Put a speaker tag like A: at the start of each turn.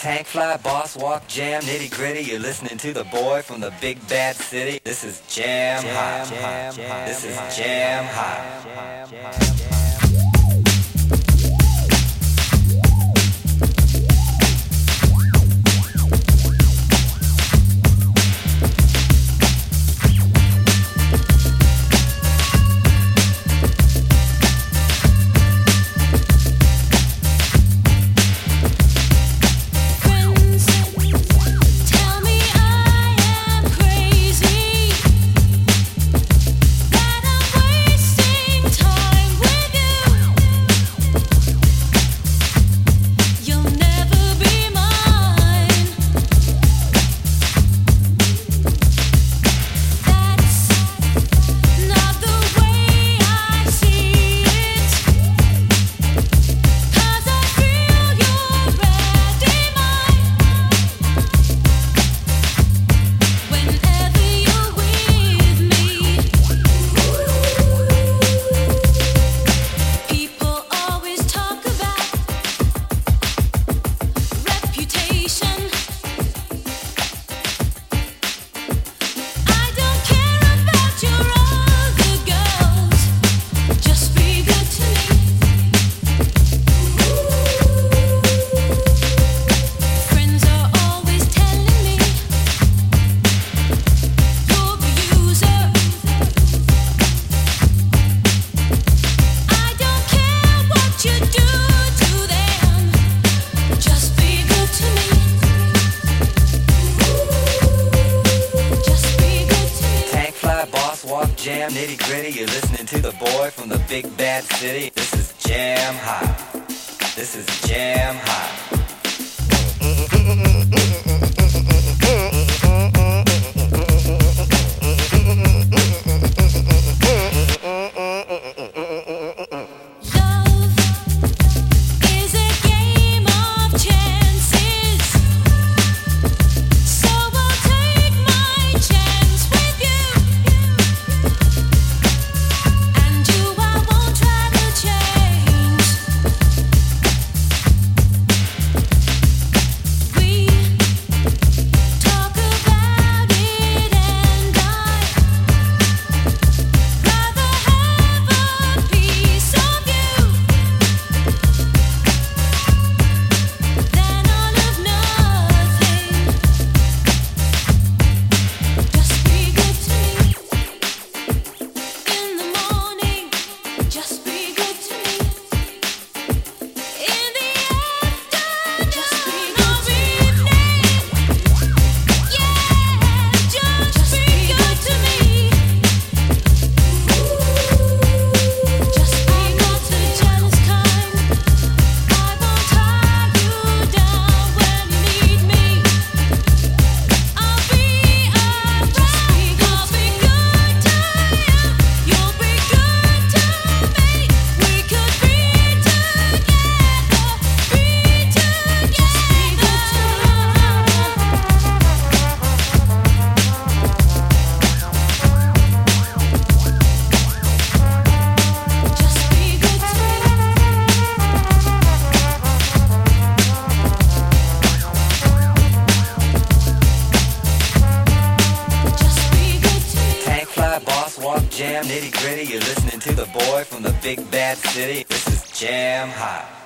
A: Tank fly, boss walk, jam, nitty gritty. You're listening to the boy from the big bad city. This is jam, jam hot.
B: Jam. This is
A: jam, jam hot. hot. damn nitty gritty. You're listening to the boy from the big bad city. This is jam hot. This is jam hot. jam nitty gritty. You're listening to the boy from the big bad city. This is Jam Hot.